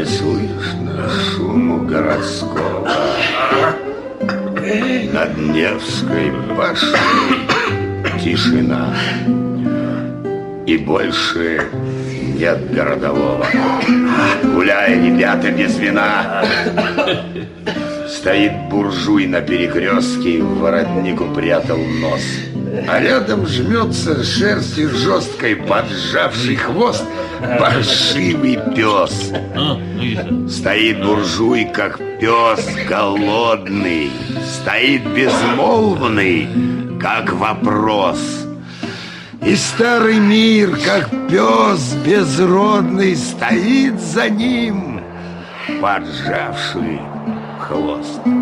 слышно шуму городского. Над Невской башней тишина. И больше нет городового. Гуляй, ребята, без вина. Стоит буржуй на перекрестке и в воротник упрятал нос. А рядом жмется шерстью жесткой, поджавший хвост, паршивый пес. Стоит буржуй, как пес голодный, стоит безмолвный, как вопрос. И старый мир, как пес безродный, стоит за ним, поджавший хвост.